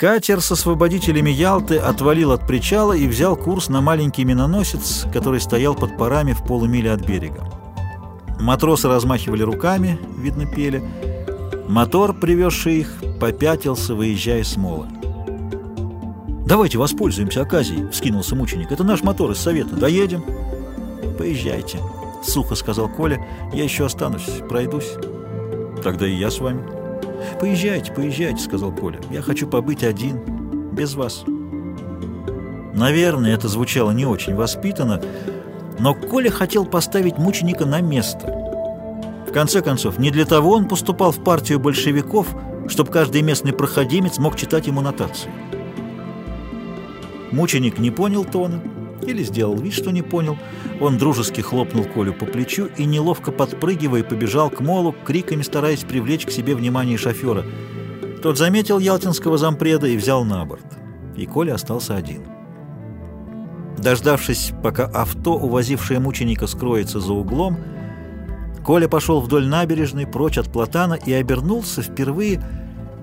Катер с освободителями Ялты отвалил от причала и взял курс на маленький миноносец, который стоял под парами в полумиле от берега. Матросы размахивали руками, видно, пели. Мотор, привезший их, попятился, выезжая с мола. «Давайте воспользуемся оказией», — вскинулся мученик. «Это наш мотор из совета. Доедем?» «Поезжайте», — сухо сказал Коля. «Я еще останусь, пройдусь». «Тогда и я с вами». «Поезжайте, поезжайте», — сказал Коля. «Я хочу побыть один, без вас». Наверное, это звучало не очень воспитанно, но Коля хотел поставить мученика на место. В конце концов, не для того он поступал в партию большевиков, чтобы каждый местный проходимец мог читать ему нотации. Мученик не понял тона или сделал вид, что не понял. Он дружески хлопнул Колю по плечу и, неловко подпрыгивая, побежал к молу, криками стараясь привлечь к себе внимание шофера. Тот заметил ялтинского зампреда и взял на борт. И Коля остался один. Дождавшись, пока авто, увозившее мученика, скроется за углом, Коля пошел вдоль набережной, прочь от платана, и обернулся впервые,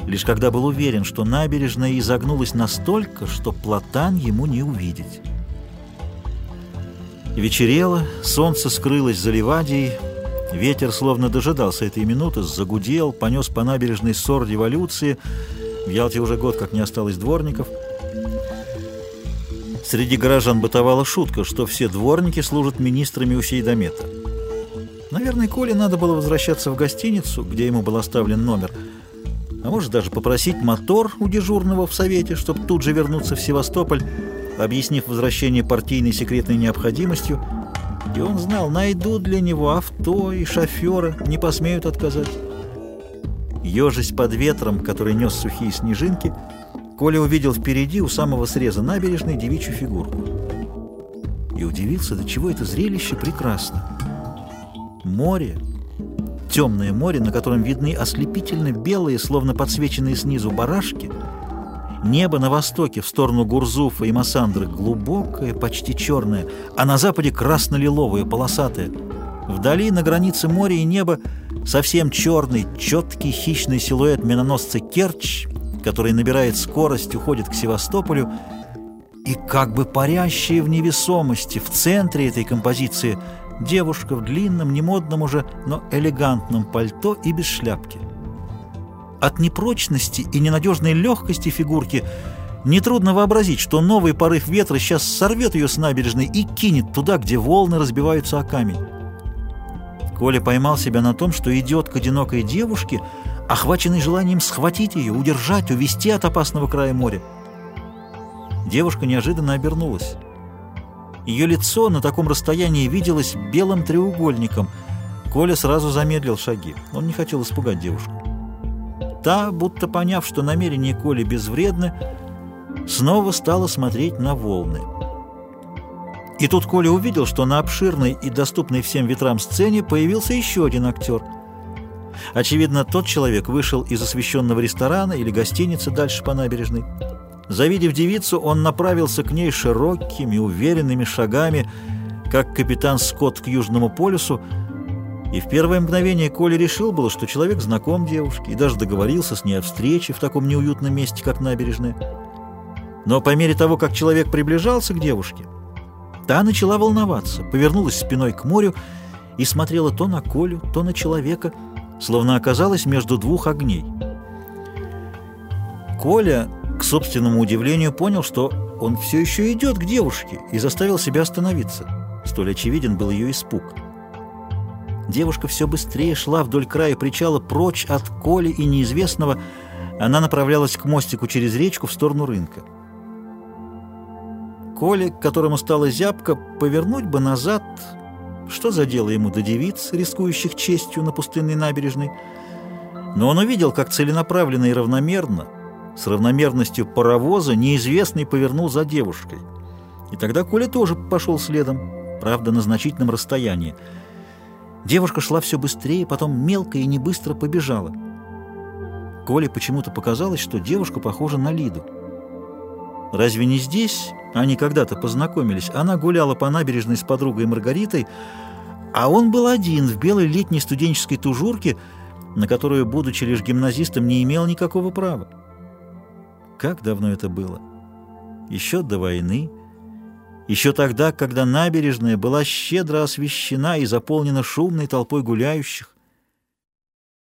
лишь когда был уверен, что набережная изогнулась настолько, что платан ему не увидеть. Вечерело, солнце скрылось за Ливадией, ветер словно дожидался этой минуты, загудел, понес по набережной ссор революции, в Ялте уже год как не осталось дворников — Среди горожан бытовала шутка, что все дворники служат министрами у Сейдомета. Наверное, Коле надо было возвращаться в гостиницу, где ему был оставлен номер, а может даже попросить мотор у дежурного в совете, чтобы тут же вернуться в Севастополь, объяснив возвращение партийной секретной необходимостью, и он знал, найдут для него авто и шофера, не посмеют отказать. Ежась под ветром, который нес сухие снежинки, Коля увидел впереди у самого среза набережной девичью фигурку. И удивился, до чего это зрелище прекрасно. Море, темное море, на котором видны ослепительно белые, словно подсвеченные снизу барашки, небо на востоке в сторону Гурзуфа и Массандры глубокое, почти черное, а на западе красно-лиловое, полосатое. Вдали, на границе моря и неба, совсем черный, четкий хищный силуэт миноносца Керчь который набирает скорость, уходит к Севастополю, и как бы парящая в невесомости в центре этой композиции девушка в длинном, немодном уже, но элегантном пальто и без шляпки. От непрочности и ненадежной легкости фигурки нетрудно вообразить, что новый порыв ветра сейчас сорвет ее с набережной и кинет туда, где волны разбиваются о камень. Коля поймал себя на том, что идет к одинокой девушке, охваченный желанием схватить ее, удержать, увести от опасного края моря. Девушка неожиданно обернулась. Ее лицо на таком расстоянии виделось белым треугольником. Коля сразу замедлил шаги. Он не хотел испугать девушку. Та, будто поняв, что намерения Коли безвредны, снова стала смотреть на волны. И тут Коля увидел, что на обширной и доступной всем ветрам сцене появился еще один актер — Очевидно, тот человек вышел из освещенного ресторана или гостиницы дальше по набережной. Завидев девицу, он направился к ней широкими, уверенными шагами, как капитан Скотт к Южному полюсу, и в первое мгновение Коля решил было, что человек знаком девушке, и даже договорился с ней о встрече в таком неуютном месте, как набережная. Но по мере того, как человек приближался к девушке, та начала волноваться, повернулась спиной к морю и смотрела то на Колю, то на человека — словно оказалась между двух огней. Коля, к собственному удивлению, понял, что он все еще идет к девушке и заставил себя остановиться. Столь очевиден был ее испуг. Девушка все быстрее шла вдоль края причала прочь от Коли и неизвестного. Она направлялась к мостику через речку в сторону рынка. Коле, которому стало зябко, повернуть бы назад что за дело ему до девиц, рискующих честью на пустынной набережной? Но он увидел, как целенаправленно и равномерно, с равномерностью паровоза, неизвестный повернул за девушкой. И тогда Коля тоже пошел следом, правда, на значительном расстоянии. Девушка шла все быстрее, потом мелко и не быстро побежала. Коле почему-то показалось, что девушка похожа на Лиду. Разве не здесь они когда-то познакомились? Она гуляла по набережной с подругой Маргаритой, а он был один в белой летней студенческой тужурке, на которую, будучи лишь гимназистом, не имел никакого права. Как давно это было? Еще до войны, еще тогда, когда набережная была щедро освещена и заполнена шумной толпой гуляющих,